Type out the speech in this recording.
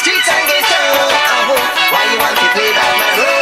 streets and get down. Why you want to play that man?